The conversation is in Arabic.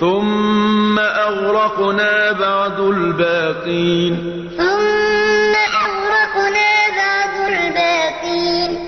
ثم أغرقنا بعد الباقين.